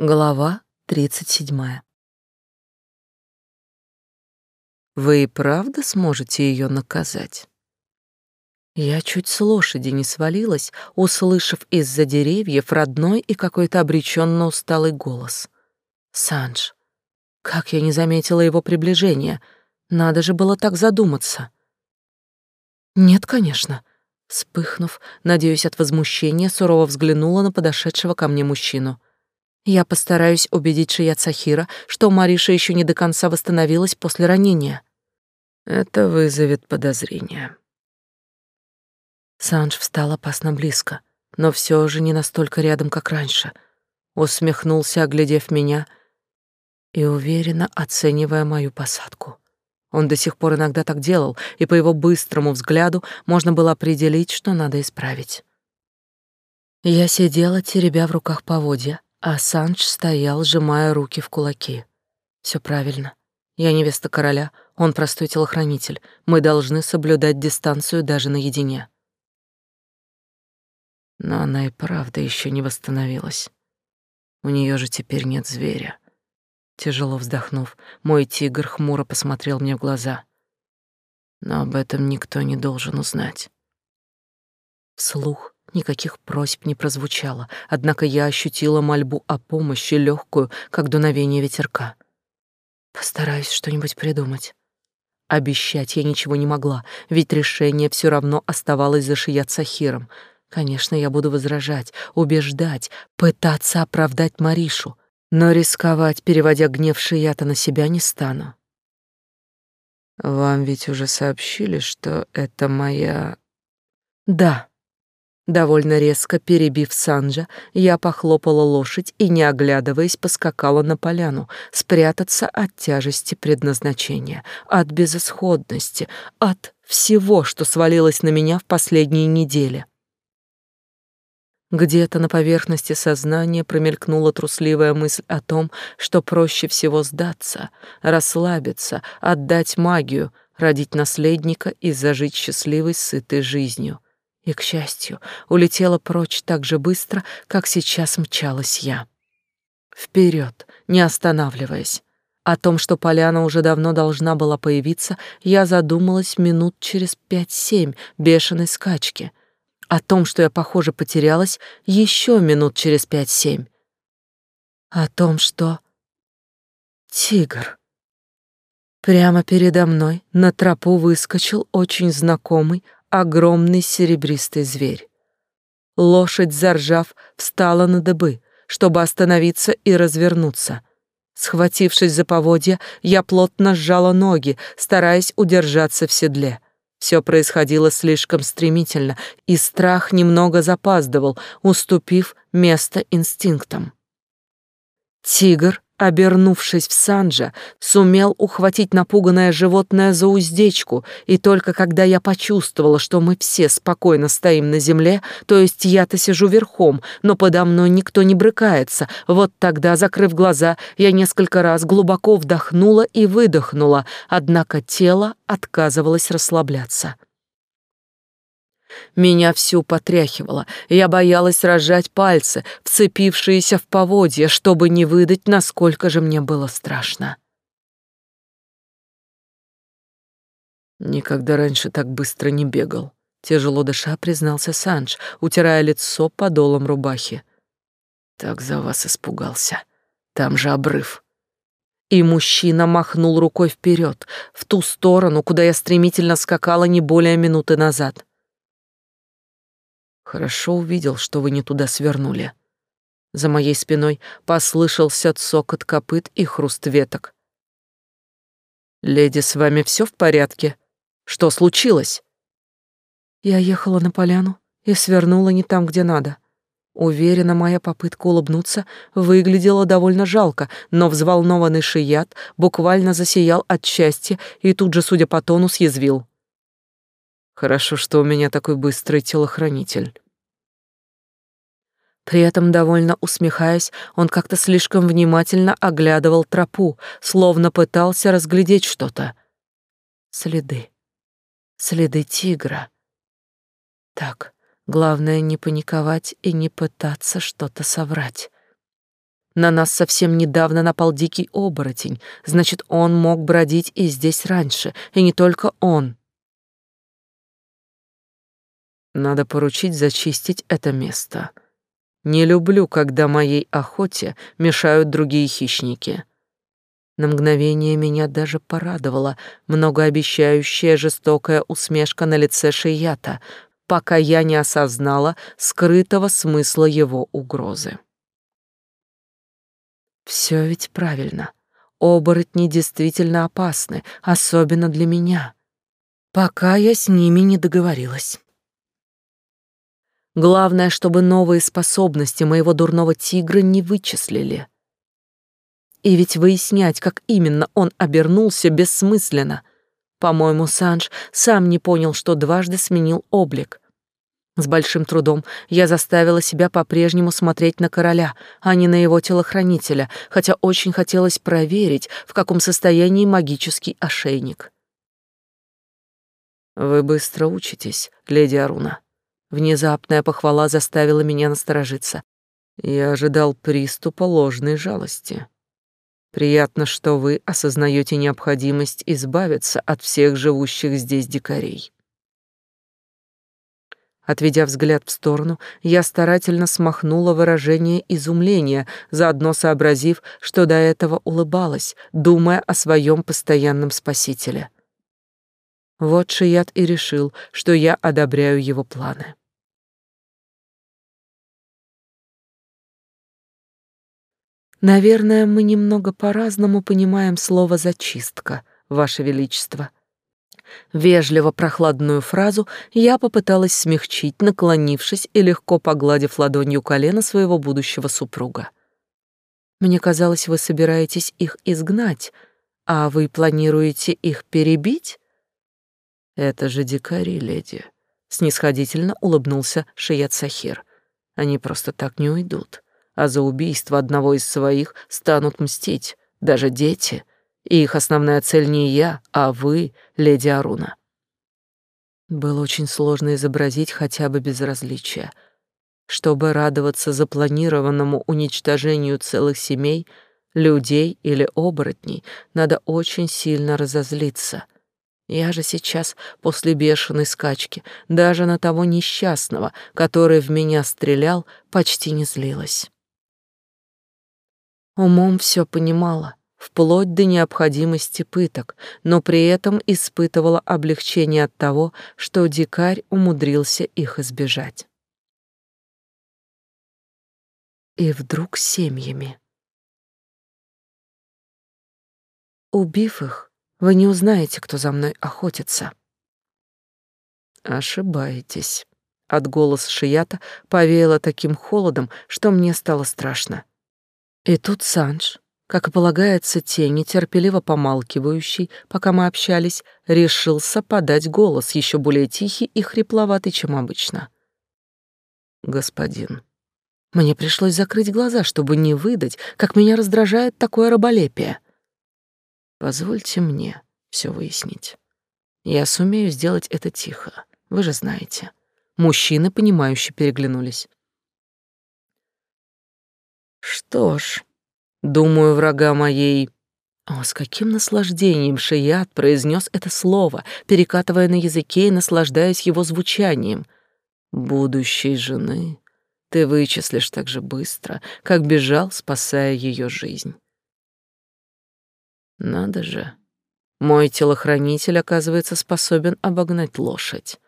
Глава тридцать седьмая. Вы и правда сможете ее наказать? Я чуть с лошади не свалилась, услышав из-за деревьев родной и какой-то обреченно усталый голос. Санж. Как я не заметила его приближения. Надо же было так задуматься. Нет, конечно. Вспыхнув, надеюсь, от возмущения, сурово взглянула на подошедшего ко мне мужчину. Я постараюсь убедить Шият Сахира, что Мариша еще не до конца восстановилась после ранения. Это вызовет подозрения. Санж встал опасно близко, но все же не настолько рядом, как раньше. Усмехнулся, оглядев меня и уверенно оценивая мою посадку. Он до сих пор иногда так делал, и по его быстрому взгляду можно было определить, что надо исправить. Я сидела, теребя в руках поводья, а Санч стоял, сжимая руки в кулаки. Все правильно. Я невеста короля, он простой телохранитель. Мы должны соблюдать дистанцию даже наедине. Но она и правда еще не восстановилась. У нее же теперь нет зверя. Тяжело вздохнув, мой тигр хмуро посмотрел мне в глаза. Но об этом никто не должен узнать. Вслух Никаких просьб не прозвучало, однако я ощутила мольбу о помощи, легкую, как дуновение ветерка. Постараюсь что-нибудь придумать. Обещать я ничего не могла, ведь решение все равно оставалось за Шият Сахиром. Конечно, я буду возражать, убеждать, пытаться оправдать Маришу, но рисковать, переводя гнев Шията на себя, не стану. Вам ведь уже сообщили, что это моя... Да, Довольно резко перебив Санджа, я похлопала лошадь и, не оглядываясь, поскакала на поляну, спрятаться от тяжести предназначения, от безысходности, от всего, что свалилось на меня в последние недели. Где-то на поверхности сознания промелькнула трусливая мысль о том, что проще всего сдаться, расслабиться, отдать магию, родить наследника и зажить счастливой, сытой жизнью — и, к счастью, улетела прочь так же быстро, как сейчас мчалась я. Вперед, не останавливаясь. О том, что поляна уже давно должна была появиться, я задумалась минут через пять-семь бешеной скачки. О том, что я, похоже, потерялась, еще минут через пять-семь. О том, что... Тигр. Прямо передо мной на тропу выскочил очень знакомый, огромный серебристый зверь. Лошадь, заржав, встала на дыбы, чтобы остановиться и развернуться. Схватившись за поводья, я плотно сжала ноги, стараясь удержаться в седле. Все происходило слишком стремительно, и страх немного запаздывал, уступив место инстинктам. Тигр обернувшись в Санджа, сумел ухватить напуганное животное за уздечку, и только когда я почувствовала, что мы все спокойно стоим на земле, то есть я-то сижу верхом, но подо мной никто не брыкается, вот тогда, закрыв глаза, я несколько раз глубоко вдохнула и выдохнула, однако тело отказывалось расслабляться. Меня всю потряхивало, я боялась разжать пальцы, вцепившиеся в поводья, чтобы не выдать, насколько же мне было страшно. Никогда раньше так быстро не бегал. Тяжело дыша, признался Санж, утирая лицо подолом рубахи. Так за вас испугался. Там же обрыв. И мужчина махнул рукой вперед, в ту сторону, куда я стремительно скакала не более минуты назад. Хорошо увидел, что вы не туда свернули. За моей спиной послышался цокот копыт и хруст веток. «Леди, с вами все в порядке? Что случилось?» Я ехала на поляну и свернула не там, где надо. Уверена, моя попытка улыбнуться выглядела довольно жалко, но взволнованный шият буквально засиял от счастья и тут же, судя по тону, съязвил. Хорошо, что у меня такой быстрый телохранитель. При этом, довольно усмехаясь, он как-то слишком внимательно оглядывал тропу, словно пытался разглядеть что-то. Следы. Следы тигра. Так, главное не паниковать и не пытаться что-то соврать. На нас совсем недавно напал дикий оборотень, значит, он мог бродить и здесь раньше, и не только он. Надо поручить зачистить это место. Не люблю, когда моей охоте мешают другие хищники. На мгновение меня даже порадовала многообещающая жестокая усмешка на лице Шията, пока я не осознала скрытого смысла его угрозы. Все ведь правильно. Оборотни действительно опасны, особенно для меня, пока я с ними не договорилась. Главное, чтобы новые способности моего дурного тигра не вычислили. И ведь выяснять, как именно он обернулся, бессмысленно. По-моему, Санж сам не понял, что дважды сменил облик. С большим трудом я заставила себя по-прежнему смотреть на короля, а не на его телохранителя, хотя очень хотелось проверить, в каком состоянии магический ошейник. «Вы быстро учитесь, леди Аруна». Внезапная похвала заставила меня насторожиться. Я ожидал приступа ложной жалости. Приятно, что вы осознаете необходимость избавиться от всех живущих здесь дикарей. Отведя взгляд в сторону, я старательно смахнула выражение изумления, заодно сообразив, что до этого улыбалась, думая о своем постоянном спасителе. Вот Шият и решил, что я одобряю его планы. Наверное, мы немного по-разному понимаем слово «зачистка», Ваше Величество. Вежливо прохладную фразу я попыталась смягчить, наклонившись и легко погладив ладонью колено своего будущего супруга. Мне казалось, вы собираетесь их изгнать, а вы планируете их перебить? Это же дикари, леди, снисходительно улыбнулся Шият Сахир. Они просто так не уйдут а за убийство одного из своих станут мстить, даже дети. И их основная цель не я, а вы, леди Аруна. Было очень сложно изобразить хотя бы безразличие. Чтобы радоваться запланированному уничтожению целых семей, людей или оборотней, надо очень сильно разозлиться. Я же сейчас, после бешеной скачки, даже на того несчастного, который в меня стрелял, почти не злилась. Умом все понимала, вплоть до необходимости пыток, но при этом испытывала облегчение от того, что дикарь умудрился их избежать. И вдруг семьями. Убив их, вы не узнаете, кто за мной охотится. Ошибаетесь. От голоса Шията повеяло таким холодом, что мне стало страшно. И тут Санж, как и полагается тени, терпеливо помалкивающий, пока мы общались, решился подать голос, еще более тихий и хрипловатый, чем обычно. «Господин». Мне пришлось закрыть глаза, чтобы не выдать, как меня раздражает такое раболепие. Позвольте мне все выяснить. Я сумею сделать это тихо, вы же знаете. Мужчины, понимающе переглянулись. Что ж, думаю, врага моей... О, с каким наслаждением Шият произнес это слово, перекатывая на языке и наслаждаясь его звучанием. Будущей жены ты вычислишь так же быстро, как бежал, спасая ее жизнь. Надо же. Мой телохранитель, оказывается, способен обогнать лошадь.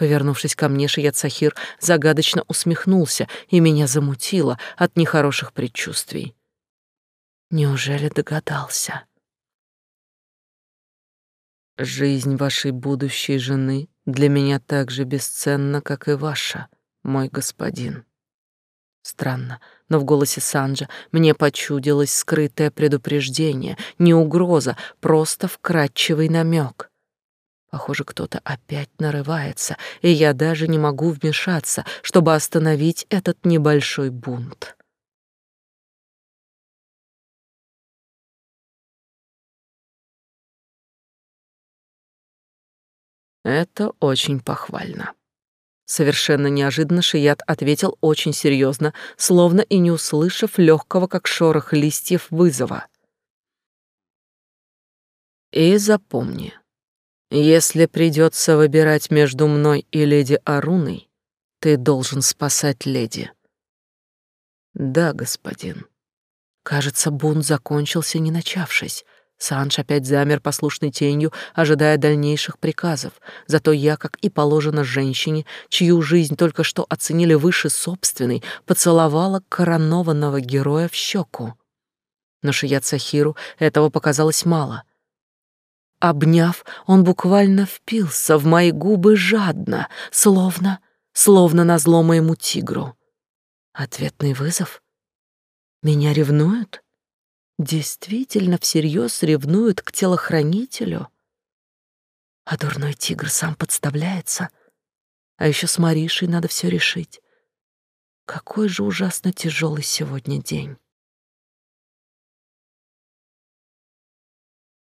Повернувшись ко мне, Шият Сахир загадочно усмехнулся, и меня замутило от нехороших предчувствий. Неужели догадался? Жизнь вашей будущей жены для меня так же бесценна, как и ваша, мой господин. Странно, но в голосе Санджа мне почудилось скрытое предупреждение, не угроза, просто вкрадчивый намек. Похоже, кто-то опять нарывается, и я даже не могу вмешаться, чтобы остановить этот небольшой бунт. Это очень похвально. Совершенно неожиданно Шият ответил очень серьезно, словно и не услышав легкого, как шорох листьев, вызова. «И запомни, если придется выбирать между мной и леди Аруной, ты должен спасать леди». «Да, господин». Кажется, бунт закончился, не начавшись. Санж опять замер послушной тенью, ожидая дальнейших приказов. Зато я, как и положено женщине, чью жизнь только что оценили выше собственной, поцеловала коронованного героя в щеку. Но Шият Сахиру этого показалось мало. Обняв, он буквально впился в мои губы жадно, словно, словно назло моему тигру. Ответный вызов? Меня ревнуют? действительно всерьез ревнуют к телохранителю? А дурной тигр сам подставляется. А еще с Маришей надо все решить. Какой же ужасно тяжелый сегодня день.